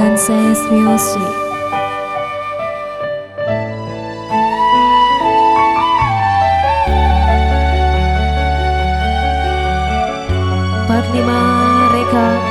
Dances Music Empat lima rekam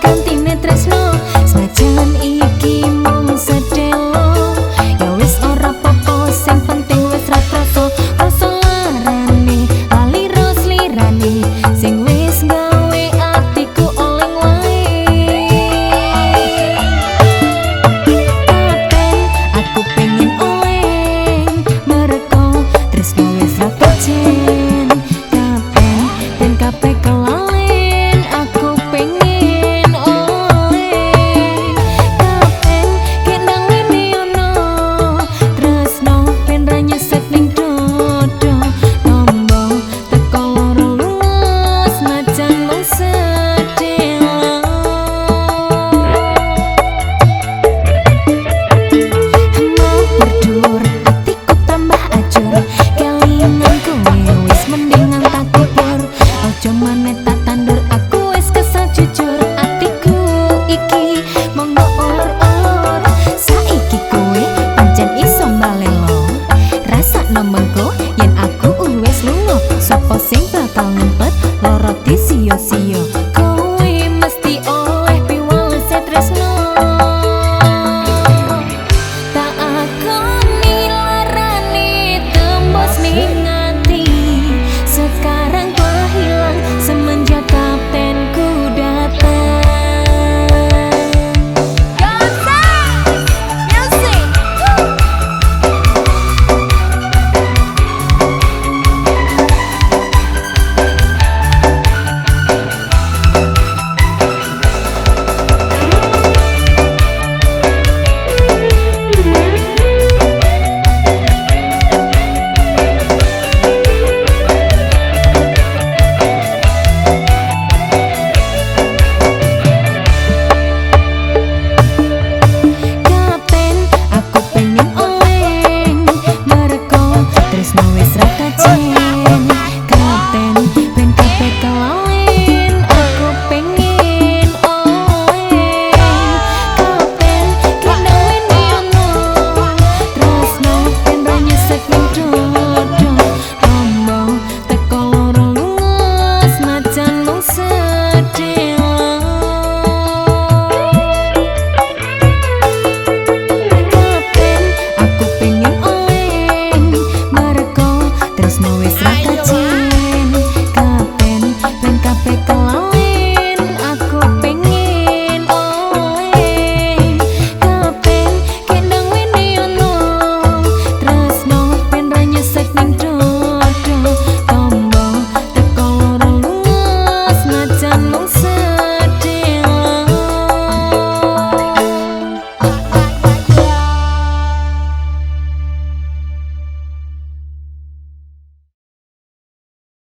cantine tres no posso